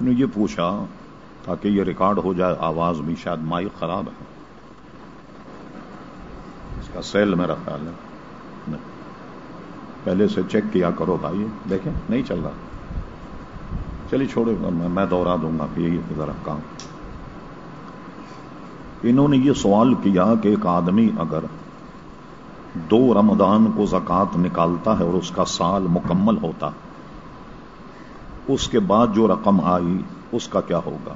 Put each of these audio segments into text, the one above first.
نے یہ پوچھا تاکہ یہ ریکارڈ ہو جائے، آواز بھی شاید مائک خراب ہے۔ اس کا سیل میرا خیال ہے۔ پہلے سے چیک کیا کرو بھائی، دیکھیں، نہیں چل رہا۔ چلیے چھوڑے میں دوہرا دوں گا کہ یہی ذرا کام۔ انہوں نے یہ سوال کیا کہ ایک آدمی اگر دو رمضان کو زکات نکالتا ہے اور اس کا سال مکمل ہوتا ہے اس کے بعد جو رقم آئی، اس کا کیا ہوگا؟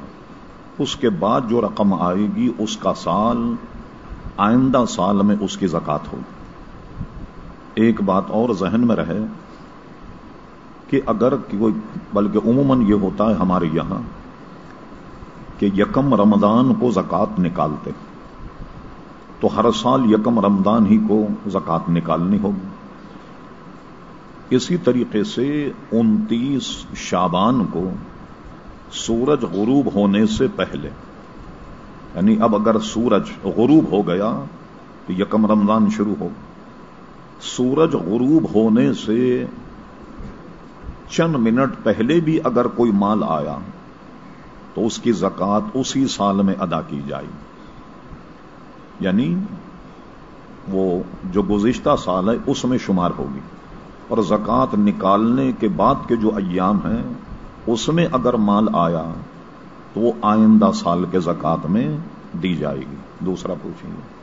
اس کے بعد جو رقم آئے گی، اس کا سال، آئندہ سال میں اس کی زکات ہوگی۔ ایک بات اور ذہن میں رہے کہ اگر کوئی، بلکہ عموماً یہ ہوتا ہے ہمارے یہاں کہ یکم رمضان کو زکات نکالتے، تو ہر سال یکم رمضان ہی کو زکات نکالنی ہوگی۔ اسی طریقے سے انتیس شابان کو سورج غروب ہونے سے پہلے یعنی اب اگر سورج غروب ہو گیا تو یکم رمضان شروع ہو۔ سورج غروب ہونے سے چند منٹ پہلے بھی اگر کوئی مال آیا تو اس کی زکات اسی سال میں ادا کی جائے یعنی وہ جو گزشتہ سال ہے اس میں شمار ہوگی۔ اور زکات نکالنے کے بعد کے جو ایام ہیں، اس میں اگر مال آیا تو وہ آئندہ سال کے زکات میں دی جائے گی۔ دوسرا پوچھیں گے۔